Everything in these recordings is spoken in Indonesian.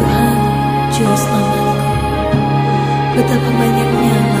Tuhan, Juru Selamatku, betapa banyaknya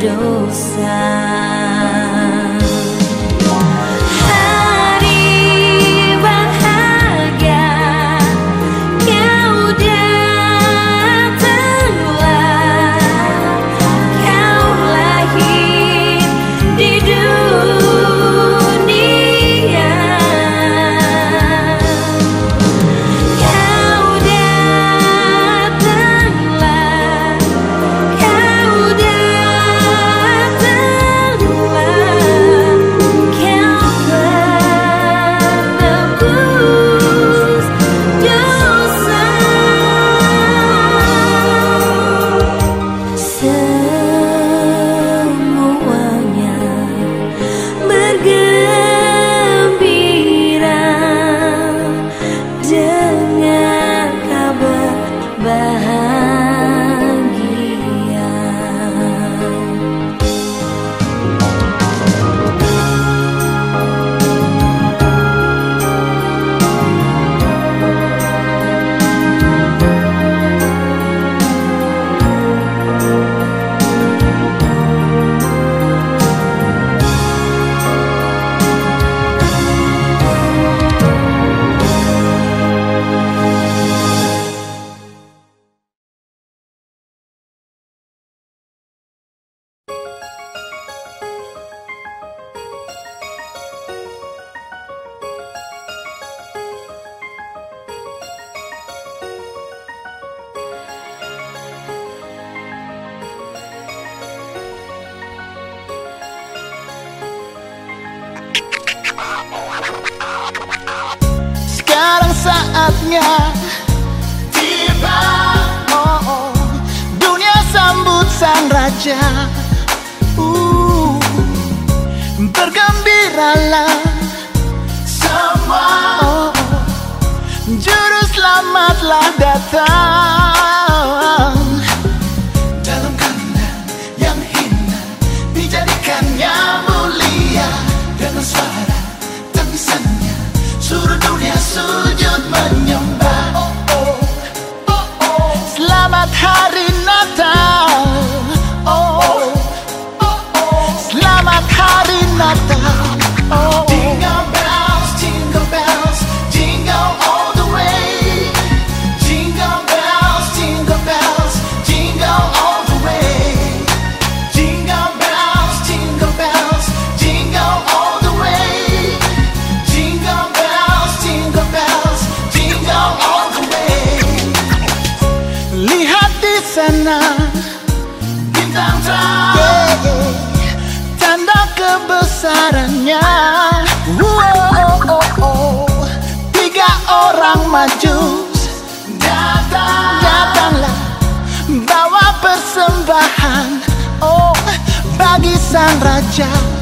dosa Juru selamatlah datang 자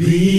Be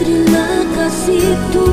Terima kasih Tuhan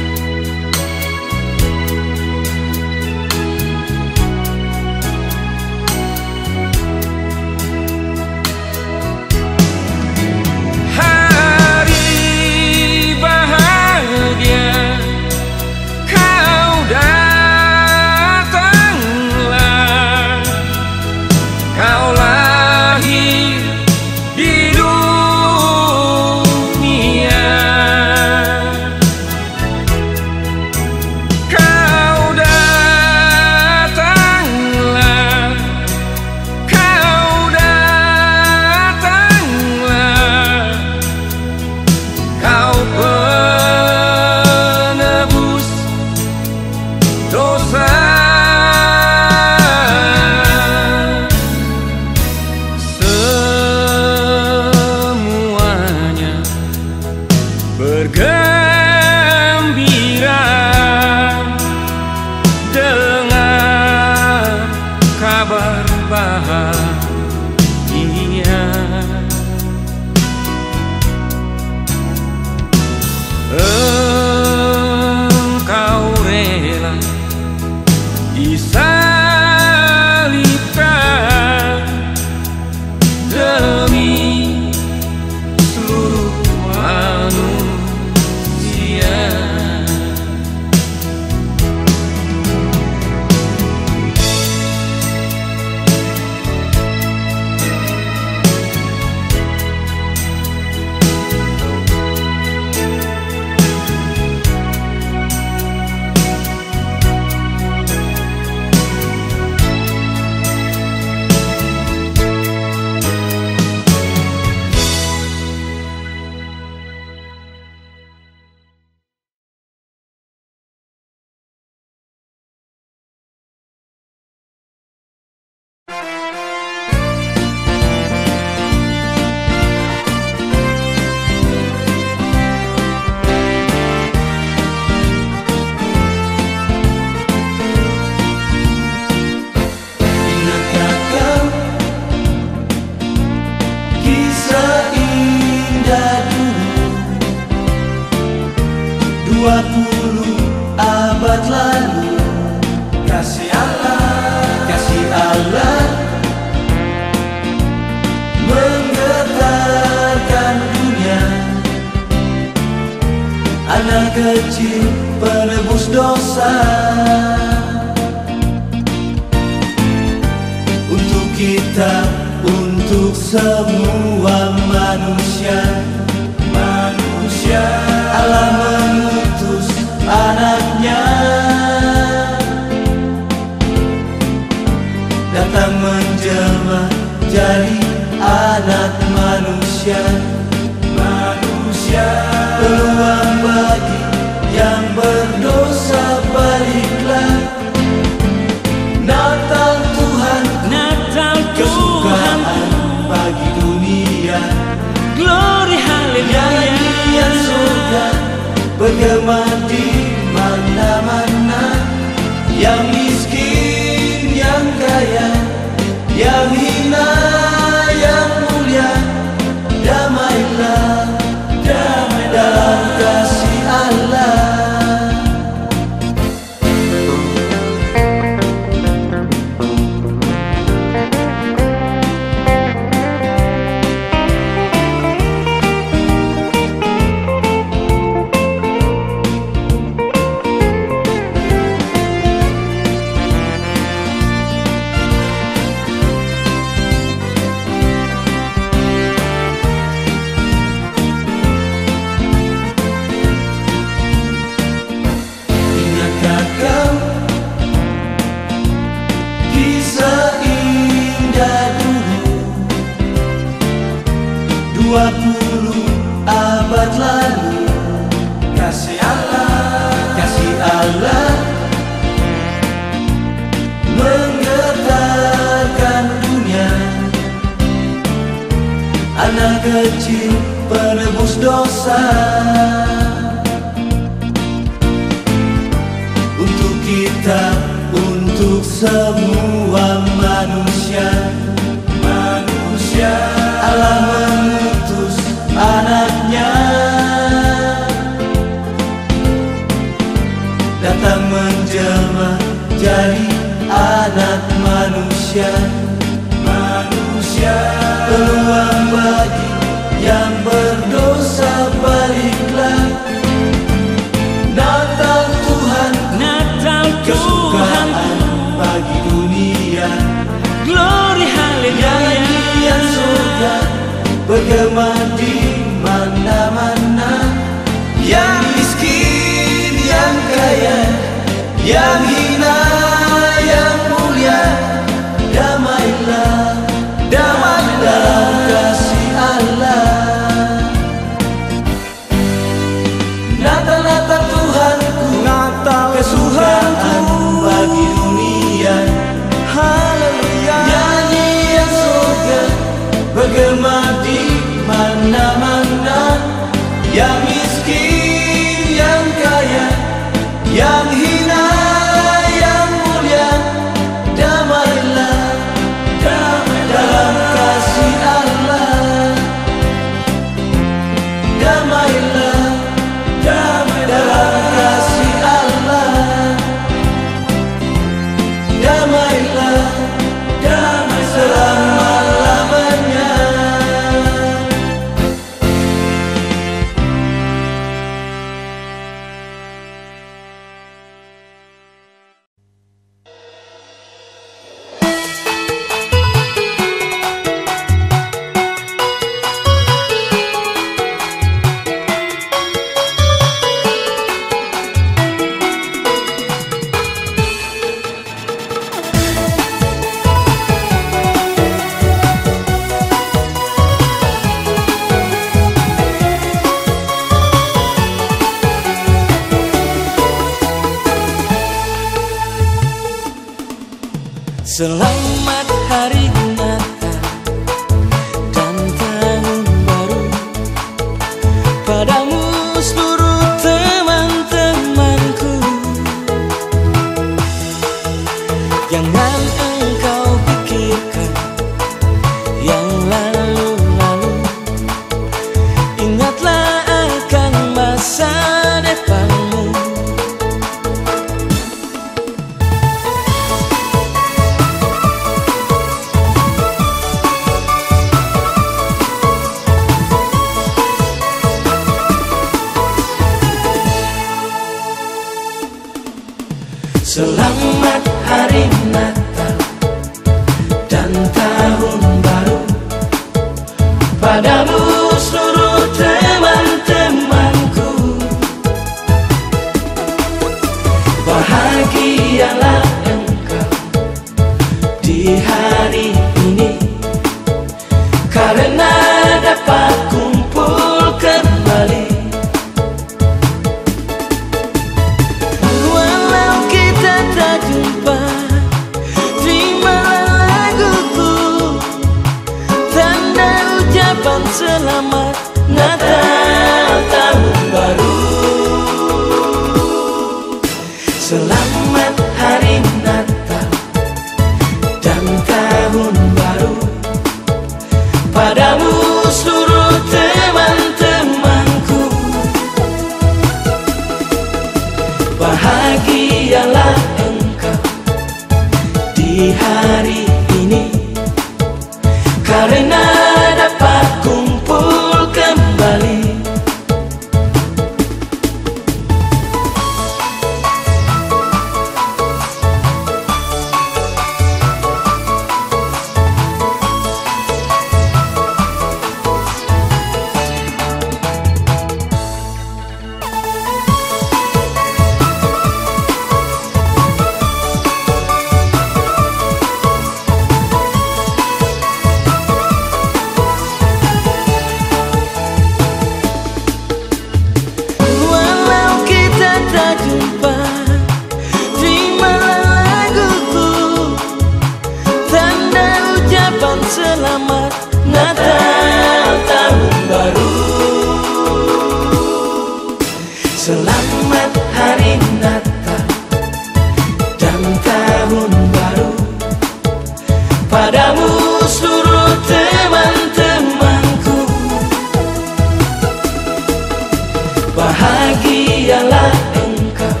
Bahagialah engkau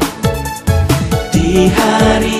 di hari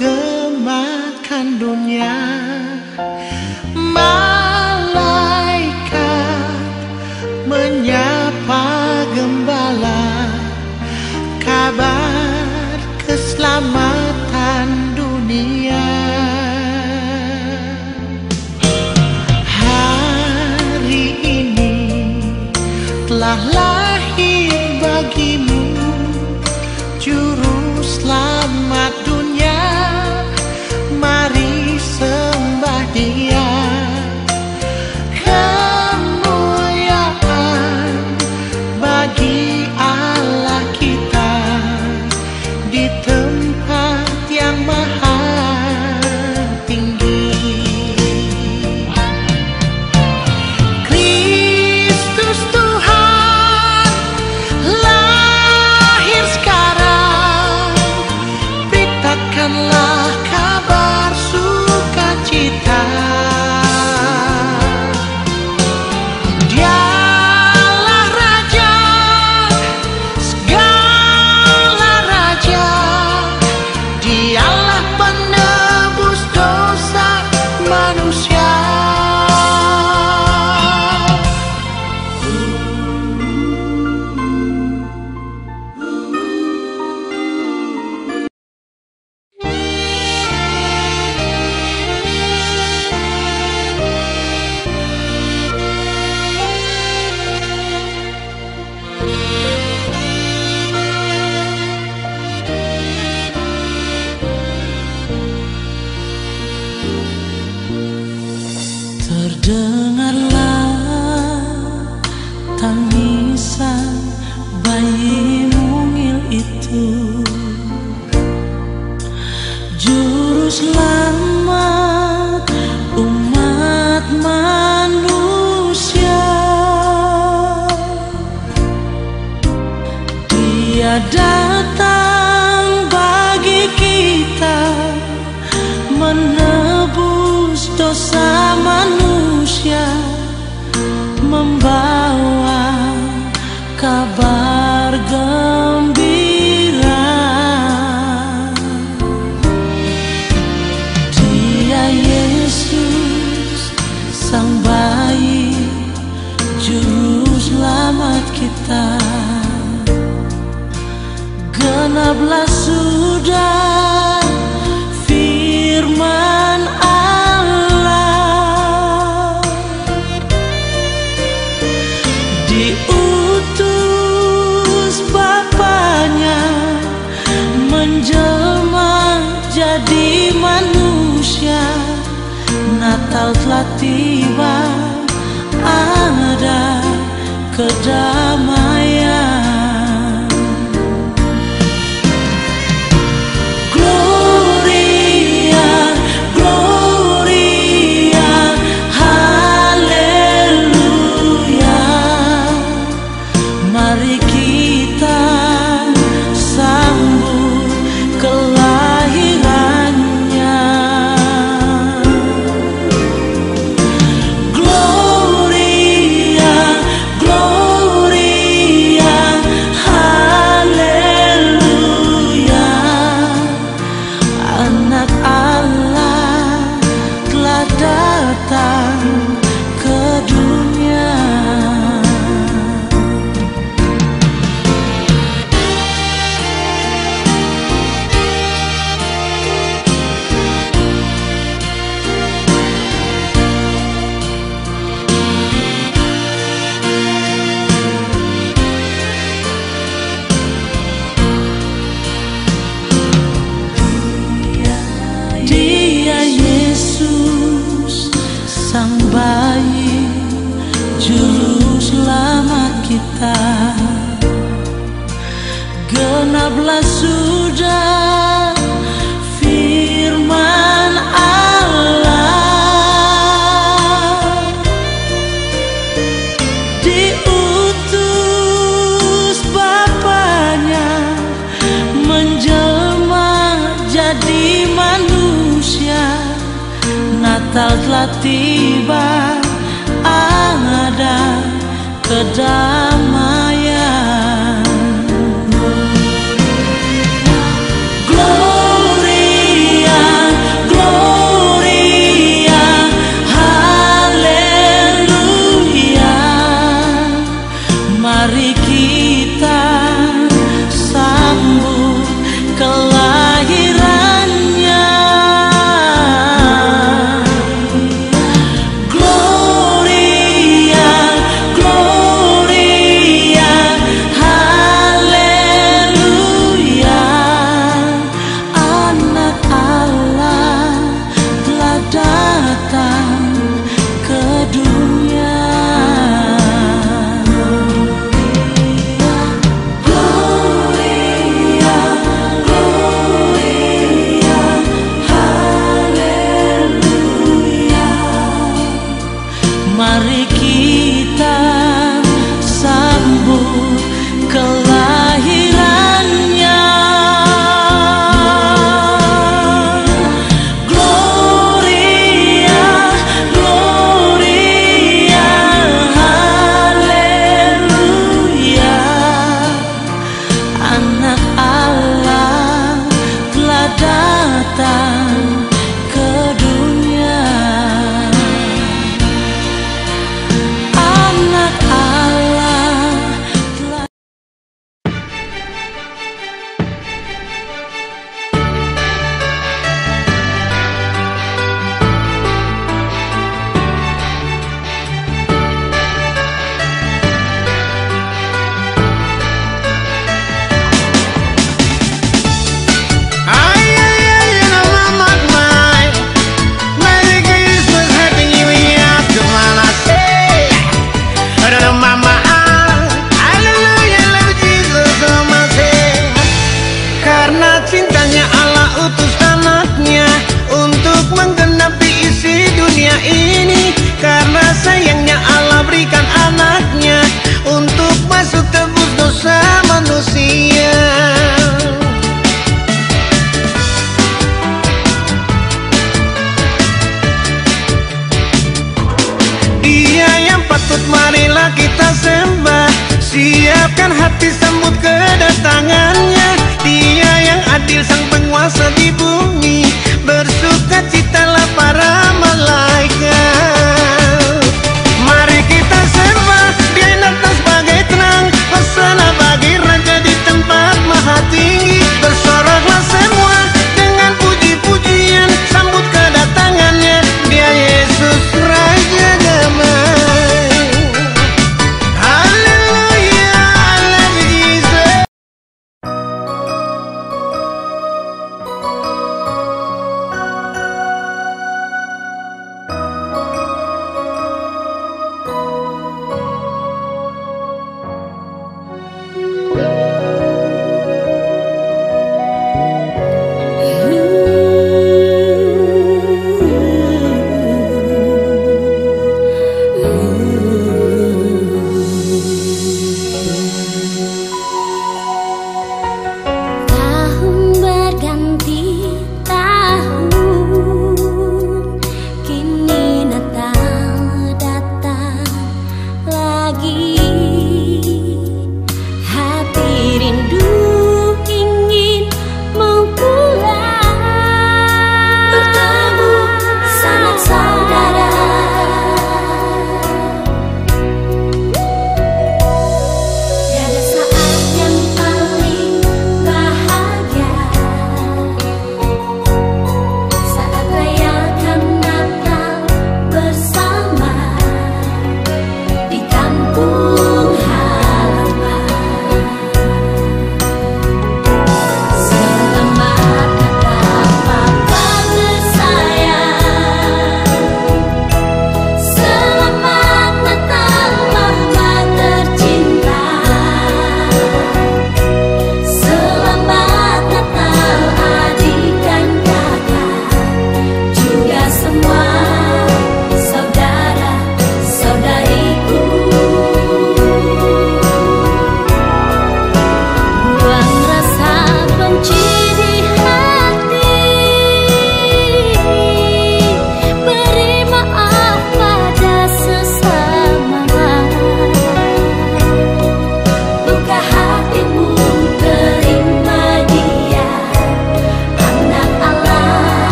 menggemakan dunia